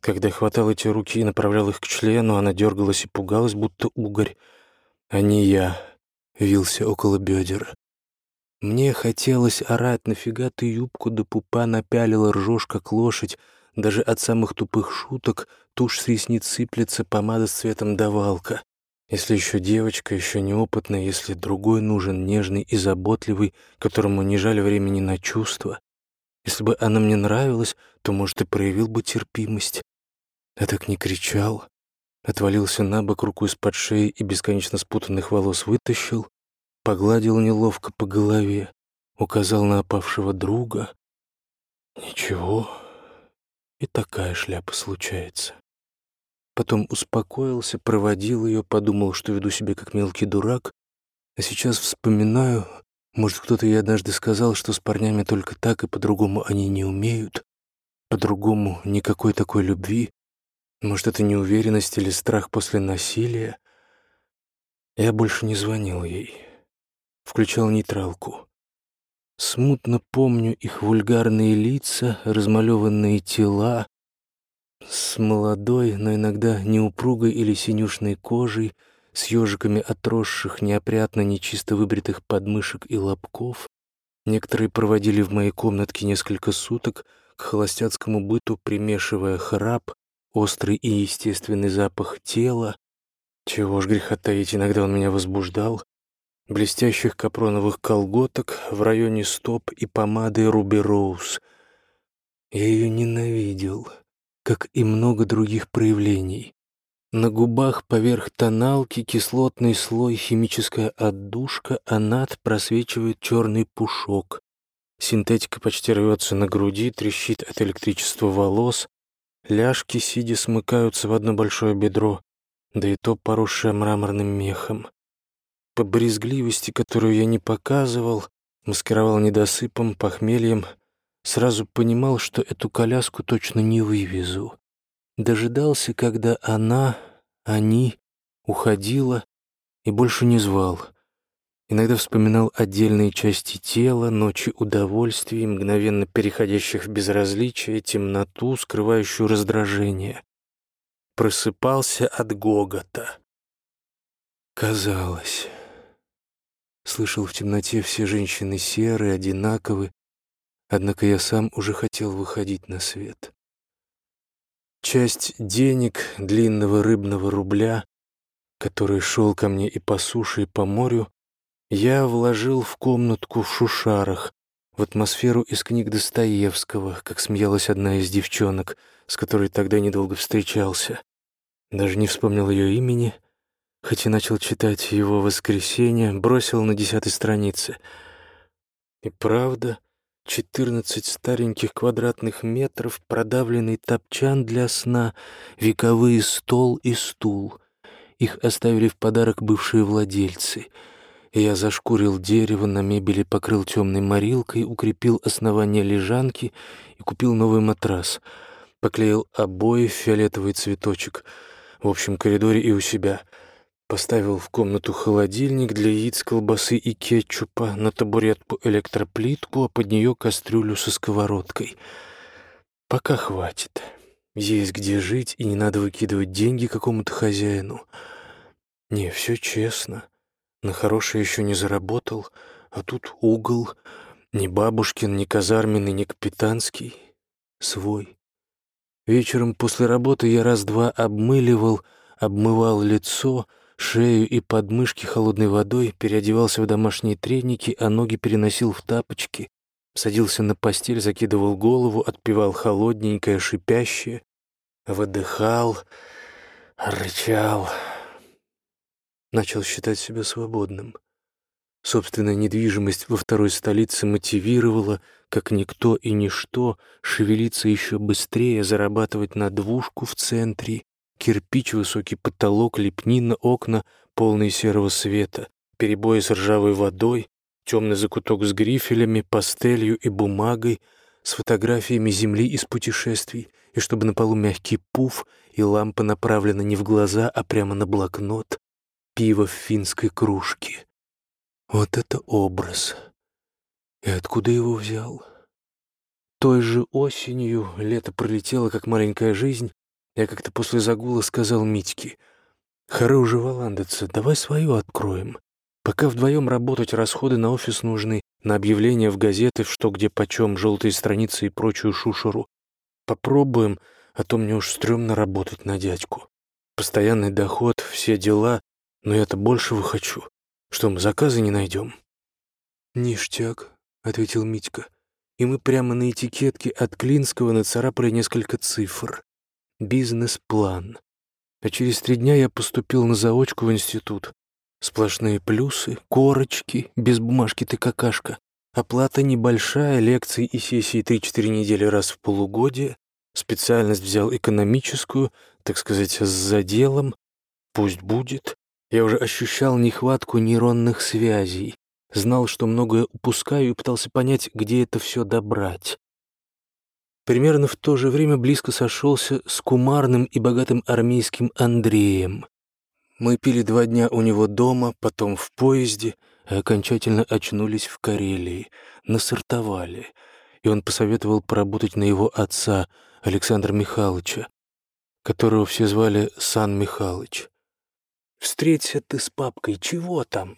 Когда хватал эти руки и направлял их к члену, она дергалась и пугалась, будто угорь, а не я, вился около бедер. Мне хотелось орать, нафига ты юбку до пупа напялила, ржешь как лошадь. Даже от самых тупых шуток тушь с ресниц сыплется, помада с цветом давалка. Если еще девочка, еще неопытная, если другой нужен, нежный и заботливый, которому не жаль времени на чувства. Если бы она мне нравилась, то, может, и проявил бы терпимость. А так не кричал. Отвалился на бок, руку из-под шеи и бесконечно спутанных волос вытащил, погладил неловко по голове, указал на опавшего друга. Ничего, и такая шляпа случается. Потом успокоился, проводил ее, подумал, что веду себя как мелкий дурак, а сейчас вспоминаю, может, кто-то ей однажды сказал, что с парнями только так и по-другому они не умеют, по-другому никакой такой любви. Может, это неуверенность или страх после насилия? Я больше не звонил ей. Включал нейтралку. Смутно помню их вульгарные лица, размалеванные тела, с молодой, но иногда неупругой или синюшной кожей, с ежиками отросших, неопрятно, нечисто выбритых подмышек и лобков. Некоторые проводили в моей комнатке несколько суток, к холостяцкому быту примешивая храп, острый и естественный запах тела. Чего ж греха таить, иногда он меня возбуждал. Блестящих капроновых колготок в районе стоп и помады Руби Роуз. Я ее ненавидел, как и много других проявлений. На губах поверх тоналки кислотный слой, химическая отдушка, а над просвечивает черный пушок. Синтетика почти рвется на груди, трещит от электричества волос, ляжки, сидя, смыкаются в одно большое бедро, да и то поросшее мраморным мехом. По брезгливости, которую я не показывал, маскировал недосыпом, похмельем, сразу понимал, что эту коляску точно не вывезу дожидался, когда она, они, уходила и больше не звал. Иногда вспоминал отдельные части тела, ночи удовольствий, мгновенно переходящих в безразличие, темноту, скрывающую раздражение. Просыпался от гогота. Казалось. Слышал в темноте все женщины серые, одинаковы, однако я сам уже хотел выходить на свет. Часть денег длинного рыбного рубля, который шел ко мне и по суше, и по морю, я вложил в комнатку в Шушарах, в атмосферу из книг Достоевского, как смеялась одна из девчонок, с которой тогда недолго встречался. Даже не вспомнил ее имени, хоть и начал читать его «Воскресенье», бросил на десятой странице. И правда, Четырнадцать стареньких квадратных метров, продавленный топчан для сна, вековые стол и стул. Их оставили в подарок бывшие владельцы. Я зашкурил дерево, на мебели покрыл темной морилкой, укрепил основание лежанки и купил новый матрас. Поклеил обои в фиолетовый цветочек в общем коридоре и у себя — Поставил в комнату холодильник для яиц, колбасы и кетчупа, на табуретку электроплитку, а под нее кастрюлю со сковородкой. Пока хватит. Есть где жить, и не надо выкидывать деньги какому-то хозяину. Не, все честно. На хорошее еще не заработал, а тут угол. Ни бабушкин, ни казарменный, ни капитанский. Свой. Вечером после работы я раз-два обмыливал, обмывал лицо — шею и подмышки холодной водой, переодевался в домашние треники, а ноги переносил в тапочки, садился на постель, закидывал голову, отпивал холодненькое, шипящее, выдыхал, рычал. Начал считать себя свободным. Собственная недвижимость во второй столице мотивировала, как никто и ничто, шевелиться еще быстрее, зарабатывать на двушку в центре, Кирпич, высокий потолок, лепнина, окна, полные серого света, перебои с ржавой водой, темный закуток с грифелями, пастелью и бумагой, с фотографиями земли из путешествий, и чтобы на полу мягкий пуф, и лампа направлена не в глаза, а прямо на блокнот, пиво в финской кружке. Вот это образ! И откуда его взял? Той же осенью лето пролетело, как маленькая жизнь, я как-то после загула сказал Митьке, «Хары уже валандаться, давай свою откроем. Пока вдвоем работать, расходы на офис нужны, на объявления в газеты, в что где почем, желтые страницы и прочую шушеру. Попробуем, а то мне уж стрёмно работать на дядьку. Постоянный доход, все дела, но я-то большего хочу. Что, мы заказы не найдем? «Ништяк», — ответил Митька. И мы прямо на этикетке от Клинского нацарапали несколько цифр. Бизнес-план. А через три дня я поступил на заочку в институт. Сплошные плюсы, корочки, без бумажки ты какашка. Оплата небольшая, лекции и сессии 3-4 недели раз в полугодие. Специальность взял экономическую, так сказать, с заделом. Пусть будет. Я уже ощущал нехватку нейронных связей. Знал, что многое упускаю и пытался понять, где это все добрать. Примерно в то же время близко сошелся с кумарным и богатым армейским Андреем. Мы пили два дня у него дома, потом в поезде, и окончательно очнулись в Карелии, насортовали, и он посоветовал поработать на его отца, Александра Михайловича, которого все звали Сан Михайлович. «Встреться ты с папкой, чего там?»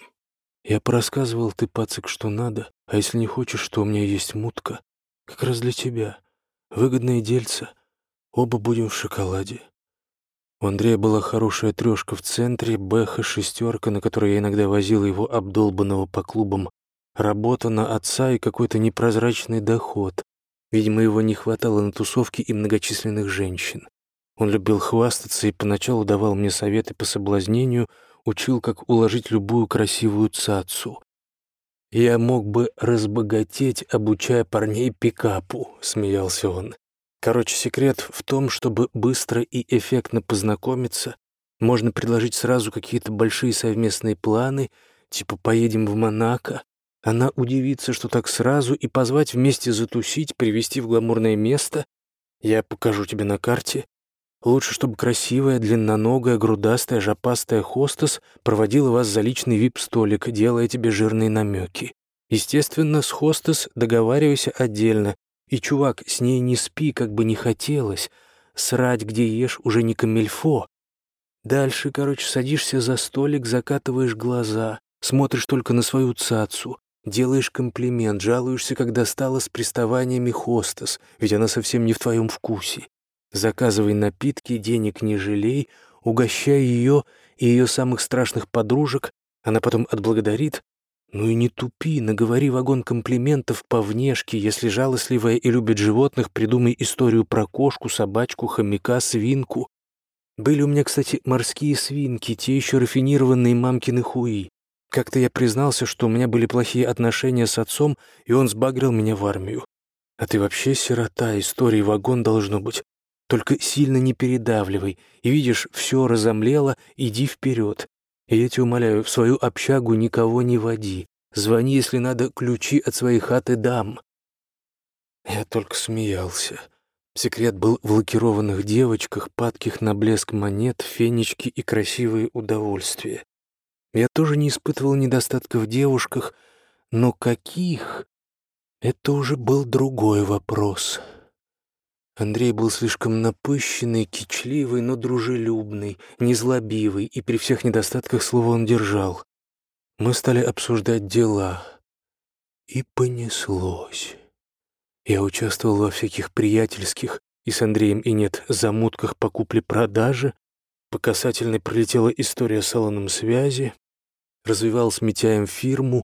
Я порассказывал, ты, пацик, что надо, а если не хочешь, то у меня есть мутка. Как раз для тебя. Выгодное дельце. Оба будем в шоколаде. У Андрея была хорошая трешка в центре, бэха шестерка, на которой я иногда возил его обдолбанного по клубам. Работа на отца и какой-то непрозрачный доход. Видимо, его не хватало на тусовки и многочисленных женщин. Он любил хвастаться и поначалу давал мне советы по соблазнению, учил, как уложить любую красивую цацу. «Я мог бы разбогатеть, обучая парней пикапу», — смеялся он. Короче, секрет в том, чтобы быстро и эффектно познакомиться, можно предложить сразу какие-то большие совместные планы, типа «поедем в Монако», она удивится, что так сразу, и позвать вместе затусить, привести в гламурное место. Я покажу тебе на карте. Лучше, чтобы красивая, длинноногая, грудастая, жопастая хостес проводила вас за личный вип-столик, делая тебе жирные намеки. Естественно, с хостес договаривайся отдельно. И, чувак, с ней не спи, как бы не хотелось. Срать, где ешь, уже не камильфо. Дальше, короче, садишься за столик, закатываешь глаза, смотришь только на свою цацу, делаешь комплимент, жалуешься, когда стала с приставаниями хостес, ведь она совсем не в твоем вкусе. Заказывай напитки, денег не жалей, угощай ее и ее самых страшных подружек, она потом отблагодарит. Ну и не тупи, наговори вагон комплиментов по внешке, если жалостливая и любит животных, придумай историю про кошку, собачку, хомяка, свинку. Были у меня, кстати, морские свинки, те еще рафинированные мамкины хуи. Как-то я признался, что у меня были плохие отношения с отцом, и он сбагрил меня в армию. А ты вообще сирота, истории вагон должно быть. Только сильно не передавливай. И видишь, все разомлело, иди вперед. И я тебя умоляю, в свою общагу никого не води. Звони, если надо, ключи от своей хаты дам. Я только смеялся. Секрет был в лакированных девочках, падких на блеск монет, фенечки и красивые удовольствия. Я тоже не испытывал недостатка в девушках, но каких — это уже был другой вопрос. Андрей был слишком напыщенный, кичливый, но дружелюбный, незлобивый, и при всех недостатках слова он держал. Мы стали обсуждать дела. И понеслось. Я участвовал во всяких приятельских, и с Андреем и нет, замутках по купле-продаже. По касательной пролетела история с салоном связи. Развивал с Митяем фирму.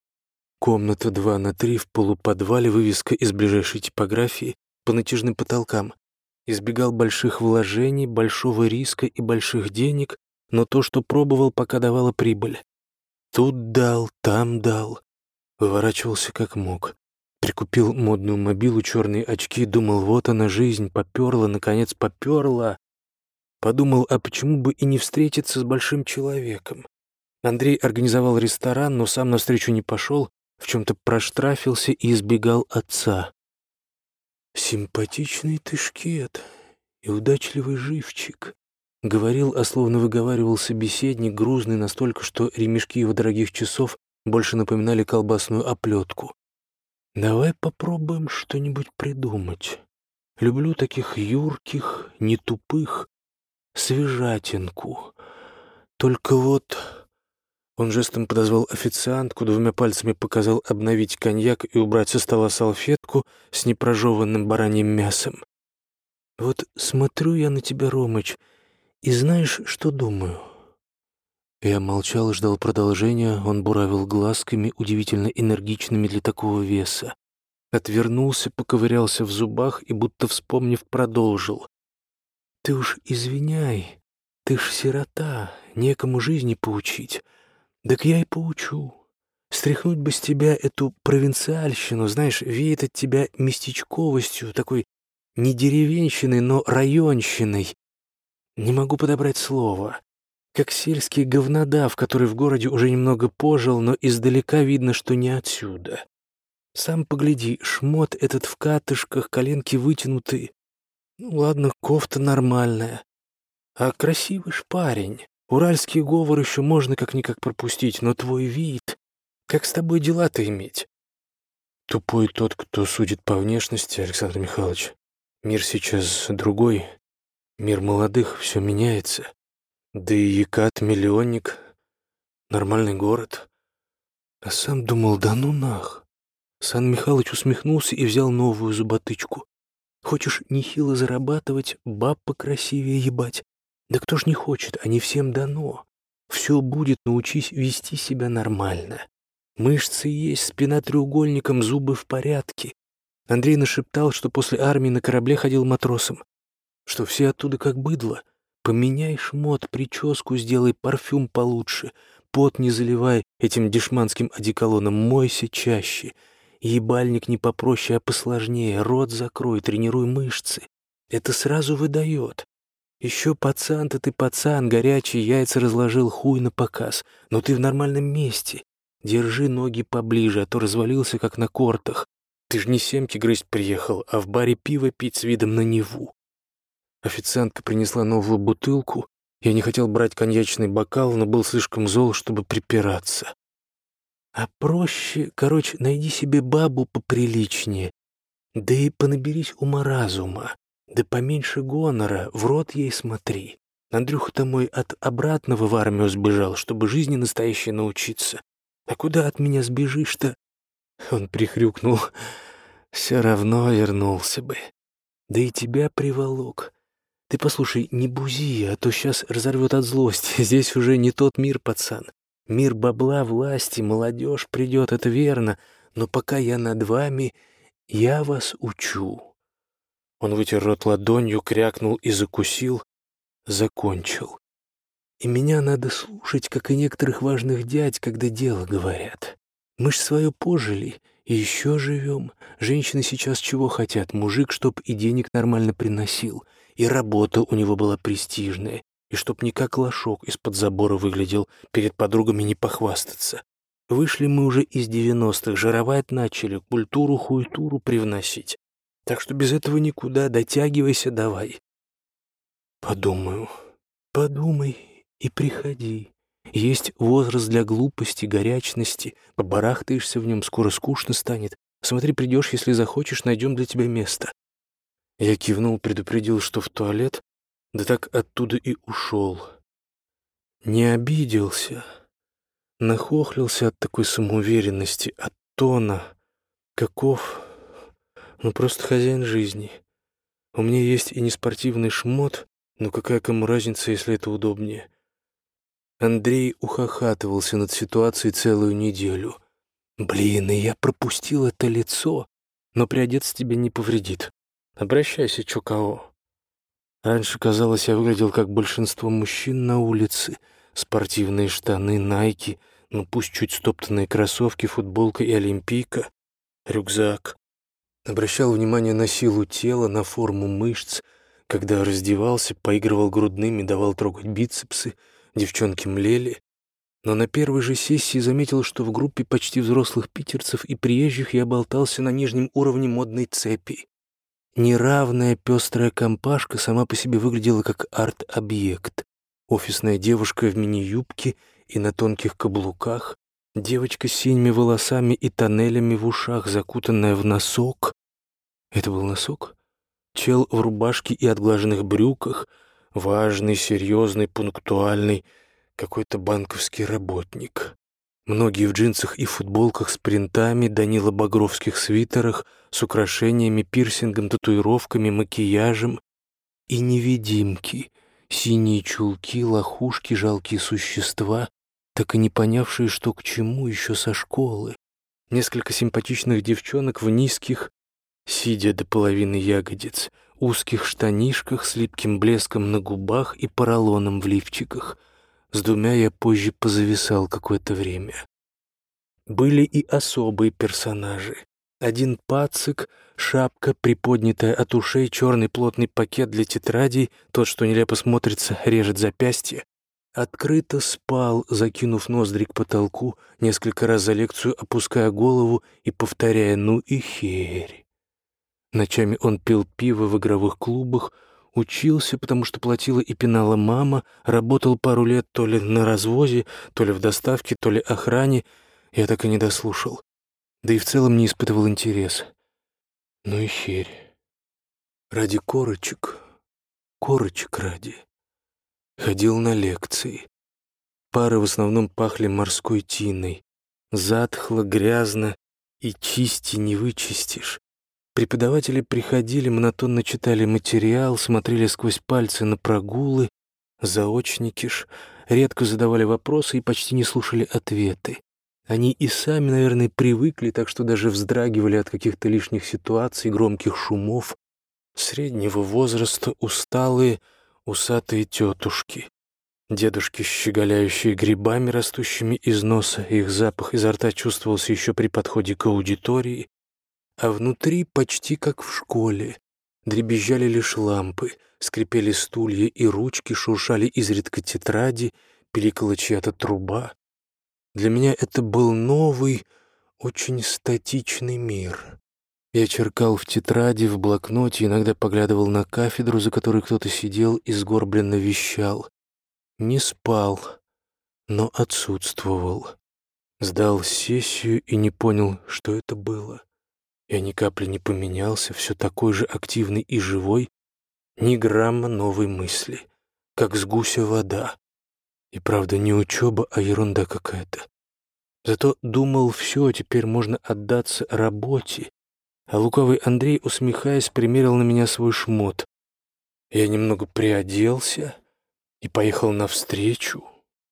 Комната 2 на 3 в полуподвале, вывеска из ближайшей типографии по натяжным потолкам избегал больших вложений, большого риска и больших денег, но то, что пробовал, пока давало прибыль. Тут дал, там дал. Выворачивался как мог. Прикупил модную мобилу, черные очки, думал, вот она жизнь, поперла, наконец поперла. Подумал, а почему бы и не встретиться с большим человеком? Андрей организовал ресторан, но сам навстречу не пошел, в чем-то проштрафился и избегал отца. «Симпатичный ты шкет и удачливый живчик», — говорил, а словно выговаривал собеседник, грузный настолько, что ремешки его дорогих часов больше напоминали колбасную оплетку. «Давай попробуем что-нибудь придумать. Люблю таких юрких, не тупых, свежатинку. Только вот Он жестом подозвал официантку, двумя пальцами показал обновить коньяк и убрать со стола салфетку с непрожеванным бараньим мясом. «Вот смотрю я на тебя, Ромыч, и знаешь, что думаю?» Я молчал и ждал продолжения, он буравил глазками, удивительно энергичными для такого веса. Отвернулся, поковырялся в зубах и, будто вспомнив, продолжил. «Ты уж извиняй, ты ж сирота, некому жизни поучить. Так я и поучу. Стряхнуть бы с тебя эту провинциальщину, знаешь, веет от тебя местечковостью, такой не деревенщиной, но районщиной. Не могу подобрать слово. Как сельский говнодав, который в городе уже немного пожил, но издалека видно, что не отсюда. Сам погляди, шмот этот в катышках, коленки вытянуты. Ну ладно, кофта нормальная. А красивый ж парень. Уральский говор еще можно как-никак пропустить, но твой вид... Как с тобой дела-то иметь? Тупой тот, кто судит по внешности, Александр Михайлович. Мир сейчас другой. Мир молодых, все меняется. Да и Екат — миллионник. Нормальный город. А сам думал, да ну нах. Сан Михайлович усмехнулся и взял новую зуботычку. Хочешь нехило зарабатывать, баб покрасивее ебать, да кто ж не хочет, а не всем дано. Все будет, научись вести себя нормально. Мышцы есть, спина треугольником, зубы в порядке. Андрей нашептал, что после армии на корабле ходил матросом. Что все оттуда как быдло. Поменяй шмот, прическу сделай, парфюм получше. Пот не заливай этим дешманским одеколоном, мойся чаще. Ебальник не попроще, а посложнее. Рот закрой, тренируй мышцы. Это сразу выдает. Еще пацан-то ты пацан, горячие яйца разложил, хуй на показ. Но ты в нормальном месте. Держи ноги поближе, а то развалился, как на кортах. Ты ж не семки грызть приехал, а в баре пиво пить с видом на Неву. Официантка принесла новую бутылку. Я не хотел брать коньячный бокал, но был слишком зол, чтобы припираться. А проще, короче, найди себе бабу поприличнее. Да и понаберись ума-разума. Да поменьше гонора, в рот ей смотри. Андрюха-то мой от обратного в армию сбежал, чтобы жизни настоящей научиться. А куда от меня сбежишь-то? Он прихрюкнул. Все равно вернулся бы. Да и тебя приволок. Ты послушай, не бузи, а то сейчас разорвет от злости. <laughs> Здесь уже не тот мир, пацан. Мир бабла, власти, молодежь придет, это верно. Но пока я над вами, я вас учу. Он вытер рот ладонью, крякнул и закусил, закончил. И меня надо слушать, как и некоторых важных дядь, когда дело говорят. Мы ж свое пожили и еще живем. Женщины сейчас чего хотят? Мужик, чтоб и денег нормально приносил, и работа у него была престижная, и чтоб не как лошок из-под забора выглядел, перед подругами не похвастаться. Вышли мы уже из девяностых, жировать начали, культуру-хуйтуру привносить. Так что без этого никуда, дотягивайся давай. Подумаю, подумай и приходи. Есть возраст для глупости, горячности. Побарахтаешься в нем, скоро скучно станет. Смотри, придешь, если захочешь, найдем для тебя место. Я кивнул, предупредил, что в туалет, да так оттуда и ушел. Не обиделся, нахохлился от такой самоуверенности, от тона. Каков ну просто хозяин жизни. У меня есть и не спортивный шмот, но какая кому разница, если это удобнее? Андрей ухахатывался над ситуацией целую неделю. Блин, и я пропустил это лицо, но приодеться тебе не повредит. Обращайся, чё. Раньше, казалось, я выглядел как большинство мужчин на улице. Спортивные штаны, найки, ну пусть чуть стоптанные кроссовки, футболка и олимпийка, рюкзак. Обращал внимание на силу тела, на форму мышц. Когда раздевался, поигрывал грудными, давал трогать бицепсы. Девчонки млели. Но на первой же сессии заметил, что в группе почти взрослых питерцев и приезжих я болтался на нижнем уровне модной цепи. Неравная пестрая компашка сама по себе выглядела как арт-объект. Офисная девушка в мини-юбке и на тонких каблуках, девочка с синими волосами и тоннелями в ушах, закутанная в носок, это был носок? Чел в рубашке и отглаженных брюках, важный, серьезный, пунктуальный, какой-то банковский работник. Многие в джинсах и футболках с принтами, Данила Багровских свитерах, с украшениями, пирсингом, татуировками, макияжем. И невидимки, синие чулки, лохушки, жалкие существа, так и не понявшие, что к чему еще со школы. Несколько симпатичных девчонок в низких, сидя до половины ягодиц, узких штанишках с липким блеском на губах и поролоном в лифчиках. С двумя я позже позависал какое-то время. Были и особые персонажи. Один пацик, шапка, приподнятая от ушей, черный плотный пакет для тетрадей, тот, что нелепо смотрится, режет запястье. Открыто спал, закинув ноздри к потолку, несколько раз за лекцию опуская голову и повторяя «ну и херь». Ночами он пил пиво в игровых клубах, учился, потому что платила и пинала мама, работал пару лет то ли на развозе, то ли в доставке, то ли охране. Я так и не дослушал да и в целом не испытывал интерес. Ну и херь. Ради корочек, корочек ради. Ходил на лекции. Пары в основном пахли морской тиной. Затхло, грязно, и чисти не вычистишь. Преподаватели приходили, монотонно читали материал, смотрели сквозь пальцы на прогулы, заочники ж, редко задавали вопросы и почти не слушали ответы. Они и сами, наверное, привыкли, так что даже вздрагивали от каких-то лишних ситуаций, громких шумов. Среднего возраста усталые, усатые тетушки. Дедушки, щеголяющие грибами, растущими из носа, их запах изо рта чувствовался еще при подходе к аудитории. А внутри почти как в школе. Дребезжали лишь лампы, скрипели стулья и ручки, шуршали изредка тетради, пиликала чья-то труба. Для меня это был новый, очень статичный мир. Я черкал в тетради, в блокноте, иногда поглядывал на кафедру, за которой кто-то сидел и сгорбленно вещал. Не спал, но отсутствовал. Сдал сессию и не понял, что это было. Я ни капли не поменялся, все такой же активный и живой, ни грамма новой мысли, как с гуся вода. И правда, не учеба, а ерунда какая-то. Зато думал, все, теперь можно отдаться работе. А лукавый Андрей, усмехаясь, примерил на меня свой шмот. Я немного приоделся и поехал навстречу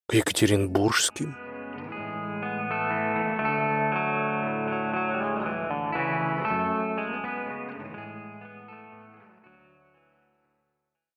к Екатеринбургским.